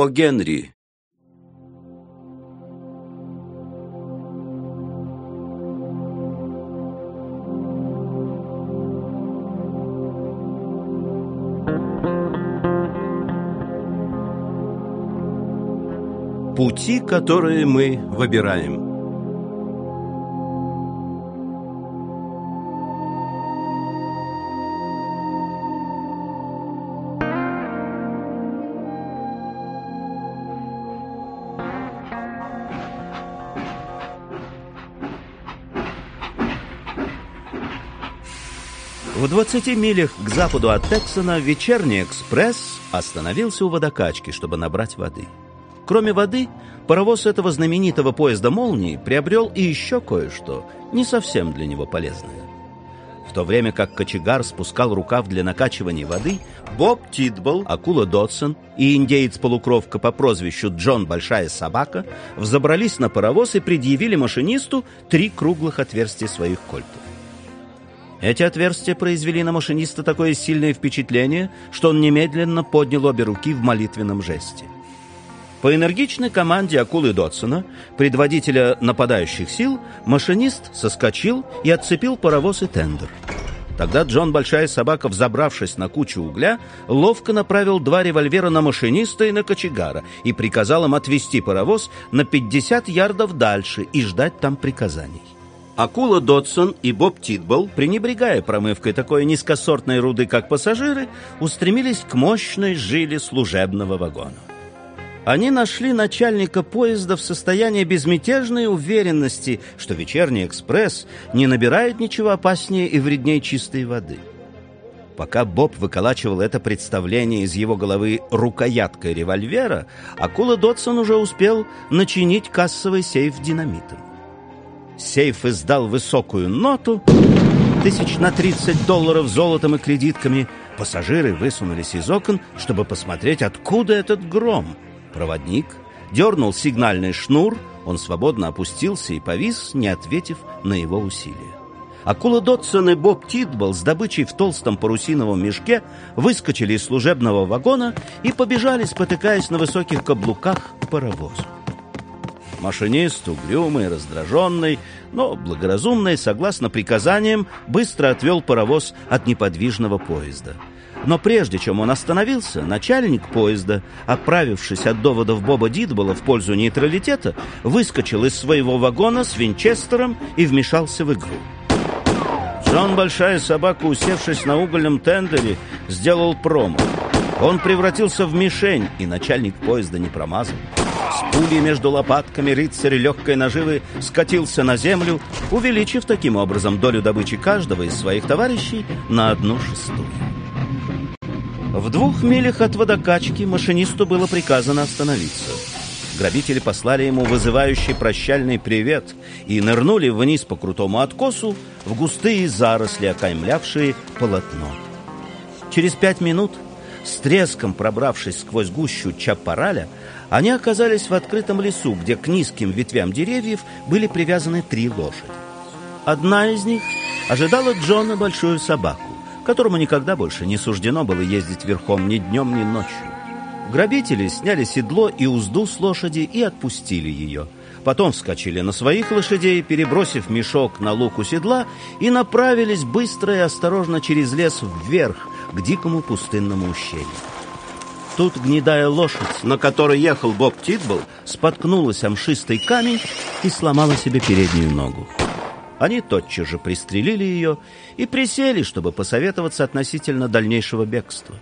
О. Генри Пути, которые мы выбираем. В 20 милях к западу от Тексона вечерний экспресс остановился у водокачки, чтобы набрать воды. Кроме воды, паровоз этого знаменитого поезда «Молнии» приобрел и еще кое-что, не совсем для него полезное. В то время как кочегар спускал рукав для накачивания воды, Боб Титбл, акула Додсон и индеец-полукровка по прозвищу Джон Большая Собака взобрались на паровоз и предъявили машинисту три круглых отверстия своих кольтов. Эти отверстия произвели на машиниста такое сильное впечатление, что он немедленно поднял обе руки в молитвенном жесте. По энергичной команде акулы Дотсона, предводителя нападающих сил, машинист соскочил и отцепил паровоз и тендер. Тогда Джон Большая Собака, взобравшись на кучу угля, ловко направил два револьвера на машиниста и на кочегара и приказал им отвести паровоз на 50 ярдов дальше и ждать там приказаний. Акула Додсон и Боб Титбол, пренебрегая промывкой такой низкосортной руды, как пассажиры, устремились к мощной жиле служебного вагона. Они нашли начальника поезда в состоянии безмятежной уверенности, что вечерний экспресс не набирает ничего опаснее и вреднее чистой воды. Пока Боб выколачивал это представление из его головы рукояткой револьвера, акула Додсон уже успел начинить кассовый сейф динамитом. Сейф издал высокую ноту, тысяч на 30 долларов золотом и кредитками. Пассажиры высунулись из окон, чтобы посмотреть, откуда этот гром — Проводник дернул сигнальный шнур, он свободно опустился и повис, не ответив на его усилия. Акула Дотсон и Боб Титбол с добычей в толстом парусиновом мешке выскочили из служебного вагона и побежали, спотыкаясь на высоких каблуках к паровозу. Машинист, угрюмый, раздраженный, но благоразумный, согласно приказаниям, быстро отвел паровоз от неподвижного поезда — но прежде чем он остановился, начальник поезда, отправившись от доводов Боба Дидбола в пользу нейтралитета, выскочил из своего вагона с винчестером и вмешался в игру. Джон Большая Собака, усевшись на угольном тендере, сделал промо. Он превратился в мишень, и начальник поезда не промазал. Пулей между лопатками рыцарь легкой наживы скатился на землю, увеличив таким образом долю добычи каждого из своих товарищей на одну шестую. В двух милях от водокачки машинисту было приказано остановиться. Грабители послали ему вызывающий прощальный привет и нырнули вниз по крутому откосу в густые заросли, окаймлявшие полотно. Через пять минут, с треском пробравшись сквозь гущу чапараля, они оказались в открытом лесу, где к низким ветвям деревьев были привязаны три лошади. Одна из них ожидала Джона большую собаку которому никогда больше не суждено было ездить верхом ни днем, ни ночью. Грабители сняли седло и узду с лошади и отпустили ее. Потом вскочили на своих лошадей, перебросив мешок на луку седла, и направились быстро и осторожно через лес вверх, к дикому пустынному ущелью. Тут гнедая лошадь, на которой ехал Боб Титбл, споткнулась о мшистый камень и сломала себе переднюю ногу. Они тотчас же пристрелили ее и присели, чтобы посоветоваться относительно дальнейшего бегства.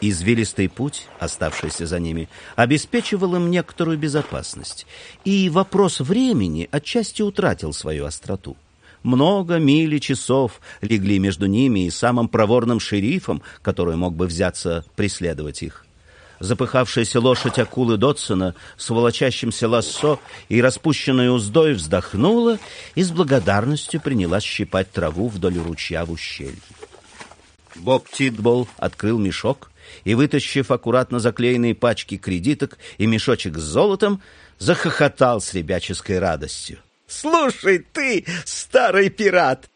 Извилистый путь, оставшийся за ними, обеспечивал им некоторую безопасность, и вопрос времени отчасти утратил свою остроту. Много миль и часов легли между ними и самым проворным шерифом, который мог бы взяться преследовать их запыхавшаяся лошадь акулы Дотсона с волочащимся лассо и распущенной уздой вздохнула и с благодарностью принялась щипать траву вдоль ручья в ущелье. Боб Титбол открыл мешок и, вытащив аккуратно заклеенные пачки кредиток и мешочек с золотом, захохотал с ребяческой радостью. «Слушай ты, старый пират,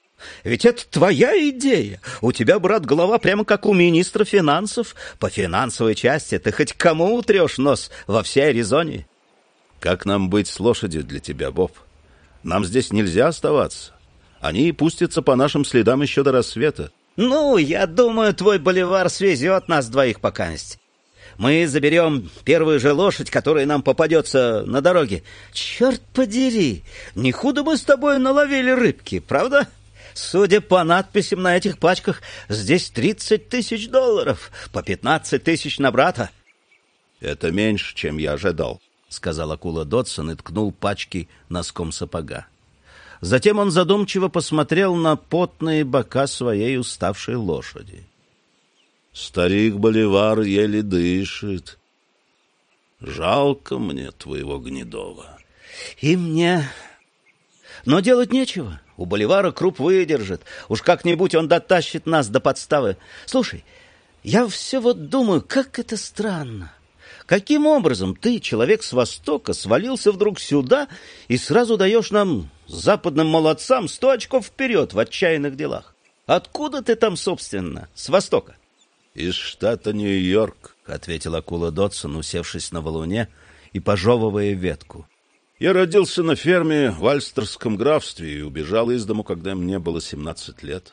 Ведь это твоя идея. У тебя, брат, голова прямо как у министра финансов. По финансовой части ты хоть кому утрешь нос во всей Аризоне? Как нам быть с лошадью для тебя, Боб? Нам здесь нельзя оставаться. Они пустятся по нашим следам еще до рассвета. Ну, я думаю, твой боливар свезет нас двоих покаместь. Мы заберем первую же лошадь, которая нам попадется на дороге. Черт подери, не худо мы с тобой наловили рыбки, правда? Судя по надписям на этих пачках, здесь тридцать тысяч долларов, по пятнадцать тысяч на брата. Это меньше, чем я ожидал, сказал акула Додсон и ткнул пачки носком сапога. Затем он задумчиво посмотрел на потные бока своей уставшей лошади. Старик Боливар еле дышит. Жалко мне твоего Гнедова. И мне. Но делать нечего. У Боливара круп выдержит. Уж как-нибудь он дотащит нас до подставы. Слушай, я все вот думаю, как это странно. Каким образом ты, человек с Востока, свалился вдруг сюда и сразу даешь нам, западным молодцам, сто очков вперед в отчаянных делах? Откуда ты там, собственно, с Востока? «Из штата Нью-Йорк», — ответил акула Додсон, усевшись на валуне и пожевывая ветку. «Я родился на ферме в Альстерском графстве и убежал из дому, когда мне было семнадцать лет.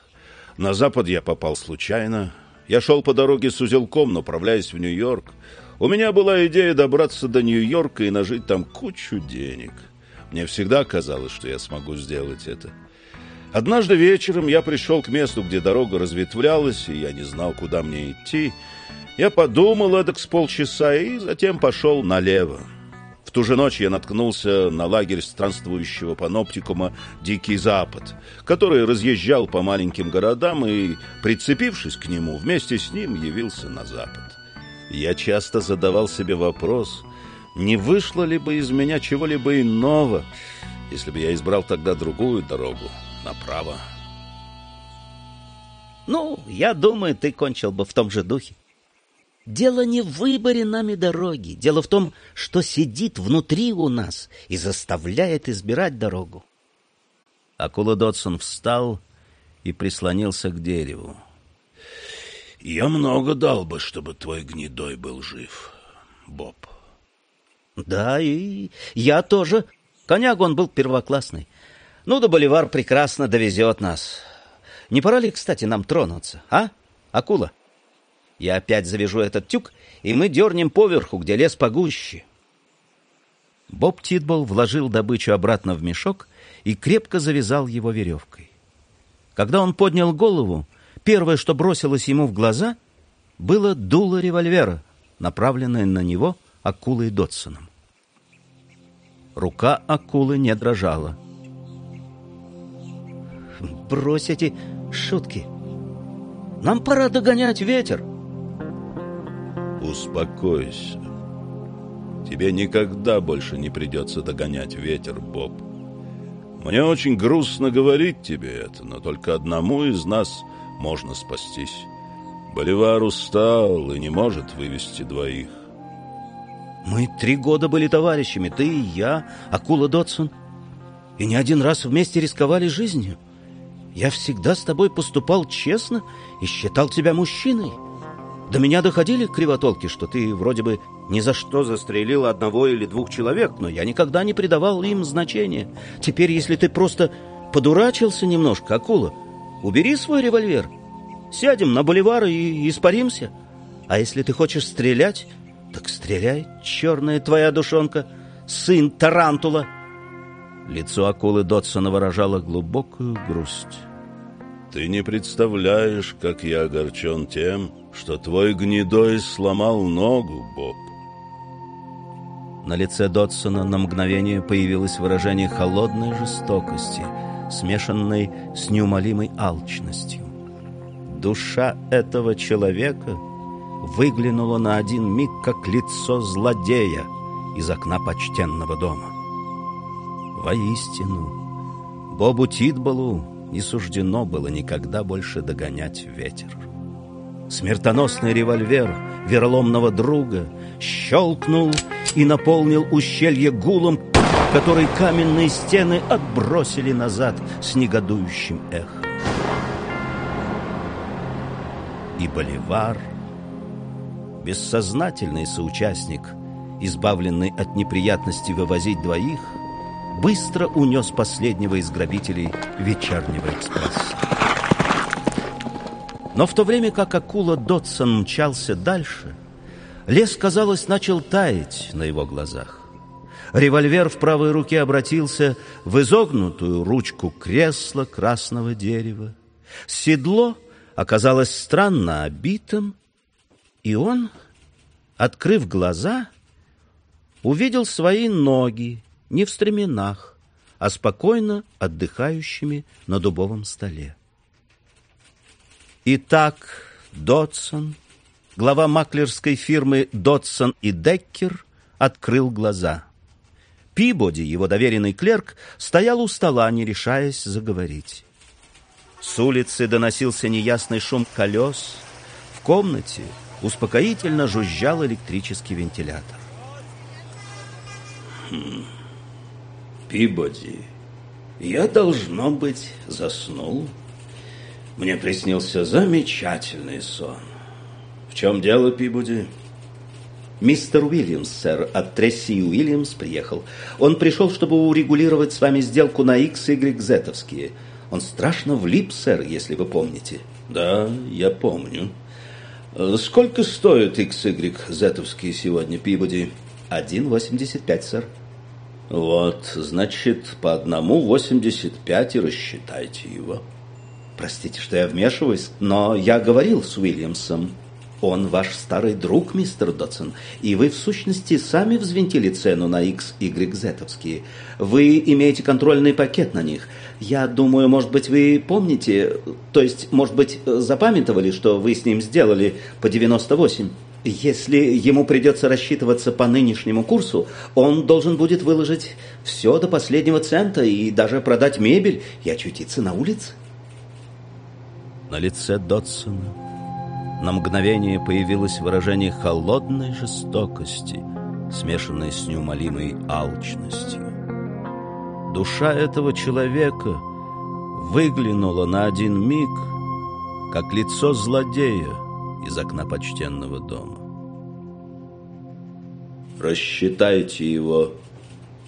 На запад я попал случайно. Я шел по дороге с узелком, направляясь в Нью-Йорк. У меня была идея добраться до Нью-Йорка и нажить там кучу денег. Мне всегда казалось, что я смогу сделать это». Однажды вечером я пришел к месту, где дорога разветвлялась, и я не знал, куда мне идти. Я подумал эдак с полчаса и затем пошел налево. В ту же ночь я наткнулся на лагерь странствующего паноптикума «Дикий Запад», который разъезжал по маленьким городам и, прицепившись к нему, вместе с ним явился на запад. Я часто задавал себе вопрос, не вышло ли бы из меня чего-либо иного, если бы я избрал тогда другую дорогу, направо. Ну, я думаю, ты кончил бы в том же духе. Дело не в выборе нами дороги. Дело в том, что сидит внутри у нас и заставляет избирать дорогу. Акула Додсон встал и прислонился к дереву. «Я много дал бы, чтобы твой гнедой был жив, Боб». «Да, и я тоже. Коняк он был первоклассный. Ну да Боливар прекрасно довезет нас. Не пора ли, кстати, нам тронуться, а, акула? Я опять завяжу этот тюк, и мы дернем поверху, где лес погуще. Боб Титбол вложил добычу обратно в мешок и крепко завязал его веревкой. Когда он поднял голову, первое, что бросилось ему в глаза, было дуло револьвера, направленное на него акулой Дотсоном. Рука акулы не дрожала — брось эти шутки. Нам пора догонять ветер. Успокойся. Тебе никогда больше не придется догонять ветер, Боб. Мне очень грустно говорить тебе это, но только одному из нас можно спастись. Боливар устал и не может вывести двоих. Мы три года были товарищами, ты и я, Акула Дотсон, и не один раз вместе рисковали жизнью. Я всегда с тобой поступал честно и считал тебя мужчиной. До меня доходили кривотолки, что ты вроде бы ни за что застрелил одного или двух человек, но я никогда не придавал им значения. Теперь, если ты просто подурачился немножко, акула, убери свой револьвер, сядем на боливар и испаримся. А если ты хочешь стрелять, так стреляй, черная твоя душонка, сын тарантула». Лицо акулы Дотсона выражало глубокую грусть. «Ты не представляешь, как я огорчен тем, что твой гнедой сломал ногу, Боб». На лице Дотсона на мгновение появилось выражение холодной жестокости, смешанной с неумолимой алчностью. Душа этого человека выглянула на один миг, как лицо злодея из окна почтенного дома. Воистину, Бобу Титбалу не суждено было никогда больше догонять ветер. Смертоносный револьвер вероломного друга щелкнул и наполнил ущелье гулом, который каменные стены отбросили назад с негодующим эхом. и Боливар. Бессознательный соучастник, избавленный от неприятности вывозить двоих, быстро унес последнего из грабителей вечернего экспресса. Но в то время как акула Дотсон мчался дальше, лес, казалось, начал таять на его глазах. Револьвер в правой руке обратился в изогнутую ручку кресла красного дерева. Седло оказалось странно обитым, и он, открыв глаза, увидел свои ноги не в стременах, а спокойно отдыхающими на дубовом столе. Итак, Дотсон, глава маклерской фирмы Дотсон и Деккер, открыл глаза. Пибоди, его доверенный клерк, стоял у стола, не решаясь заговорить. С улицы доносился неясный шум колес. В комнате успокоительно жужжал электрический вентилятор. Хм. Пибоди, я, должно быть, заснул. Мне приснился замечательный сон. В чем дело, Пибоди? Мистер Уильямс, сэр, от Тресси Уильямс приехал. Он пришел, чтобы урегулировать с вами сделку на XYZ-овские. Он страшно влип, сэр, если вы помните. Да, я помню. Сколько стоят XYZ-овские сегодня, Пибоди? 1,85, сэр. Вот, значит, по одному 85 и рассчитайте его. Простите, что я вмешиваюсь, но я говорил с Уильямсом. Он ваш старый друг, мистер Дотсон, и вы, в сущности, сами взвинтили цену на X, Y, Z-овские. Вы имеете контрольный пакет на них. Я думаю, может быть, вы помните, то есть, может быть, запамятовали, что вы с ним сделали по 98. Если ему придется рассчитываться по нынешнему курсу, он должен будет выложить все до последнего цента и даже продать мебель и очутиться на улице. На лице Дотсона на мгновение появилось выражение холодной жестокости, смешанной с неумолимой алчностью. Душа этого человека выглянула на один миг, как лицо злодея из окна почтенного дома. Рассчитайте его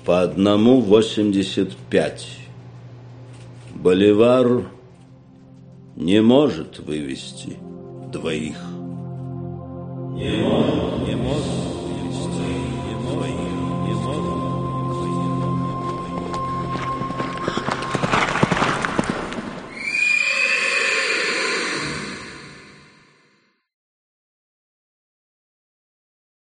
по одному восемьдесят пять. Боливар не может вывести двоих. Не может.